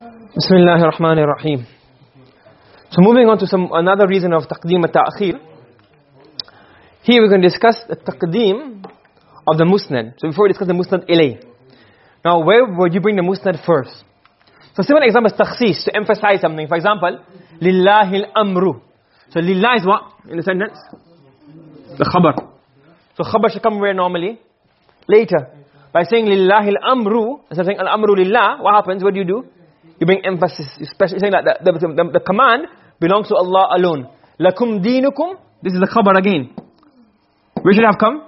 Bismillahir Rahmanir Rahim. So moving on to some another reason of taqdeem and ta'khir. Here we're going to discuss the taqdeem of the musnad. So before we discuss the musnad ilay. Now where would you bring the musnad first? So simple example is takhsis, to emphasize something. For example, lillahi al-amru. So lillah is what in the sentence? The khabar. So khabar should come where normally? Later. By saying lillahi al-amru, instead of saying al-amru lillah, what happens? What do you do? You bring emphasis. Especially saying that the, the, the, command belongs to Allah alone. Lakum dinukum this is the khabar again. We should have come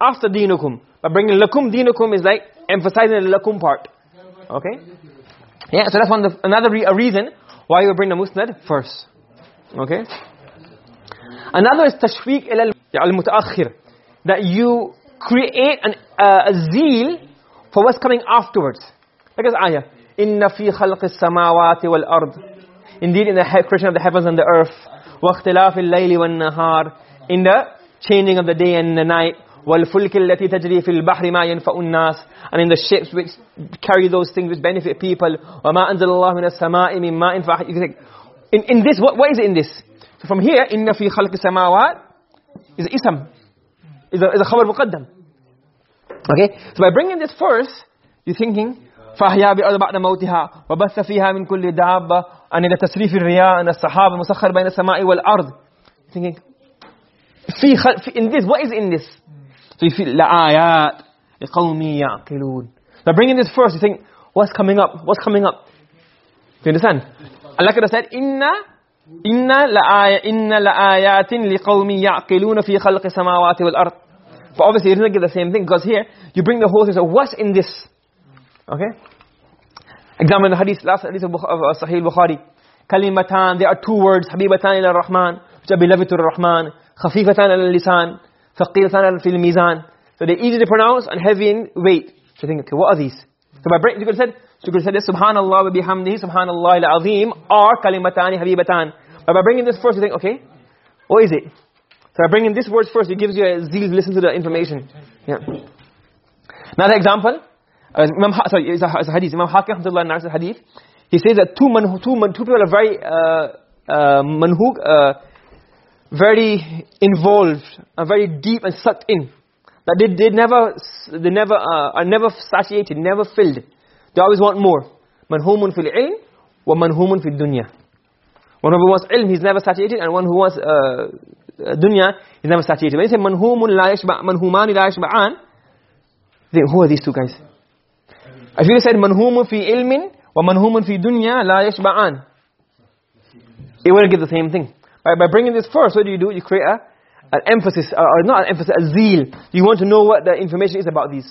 after dinukum but bringing lakum dinukum is like emphasizing the lakum part. Okay? Yeah so that's one the, another re, reason why you bring the musnad first. Okay? Another is tashwiq ila al-mutaakhir. That you create an, uh, a zeal for what's coming afterwards. Like this ayah inna fi khalqis samawati wal ard. Indeed in the creation of the heavens and the earth. Wa ikhtilafil layli wan nahar. In the changing of the day and the night. Wal fulki allati tajri fil bahri ma yanfa'u nas. And in the ships which carry those things which benefit people. Wa ma anzalallahu minas samai min ma'in fa in in this what, what is it in this? So from here inna fi khalqis samawat is ism. Is a, is a khabar muqaddam. Okay? So by bringing this first you're thinking فأحيا بأرض بعد موتها وبث فيها من كل دابة أن إلى تسريف الرياء أن السحاب المسخر بين السماء والأرض في خل... في in this what is in this so you feel لآيات لقوم يعقلون so bringing this first you think what's coming up what's coming up do you understand Allah could have said inna inna la'aya inna liqaumin ya'qiluna fi khalqi samawati wal ard but obviously it doesn't get the same thing because here you bring the whole thing so what's in this Okay? Examine the hadith, last hadith of uh, Sahih Bukhari. Kalimatan, there are two words, Habibatan ila Rahman, which are beloved to the Rahman, Khafifatan ila Lisan, Thaqilatan fil Mizan. So they're easy to pronounce and heavy in weight. So think, okay, what are these? So by break, you could have said, you could have said, Subhanallah wa bihamdihi, Subhanallah ila azim, or Kalimatani Habibatan. But by bringing this first, you think, okay, what is it? So by bringing this word first, it gives you a zeal to listen to the information. Yeah. Another example, uh, Imam ha sorry it's a, it's a hadith. Imam Hakim rahmatullah narrates a hadith. He says that two man two man two people are very uh uh manhug uh very involved and very deep and sucked in. That they they never they never uh, are never satiated never filled. They always want more. Manhumun fil ilm wa manhumun fil dunya. One who wants ilm he's never satiated and one who wants uh, dunya he's never satiated. When you say manhumun la yashba manhumani la yashba'an then who are these two guys if you said manhumun fi ilmin wa manhumun fi dunya la yashba'an it will give the same thing. By, by bringing this first what do you do you create a an emphasis uh, or not an emphasis a zeal. You want to know what the information is about these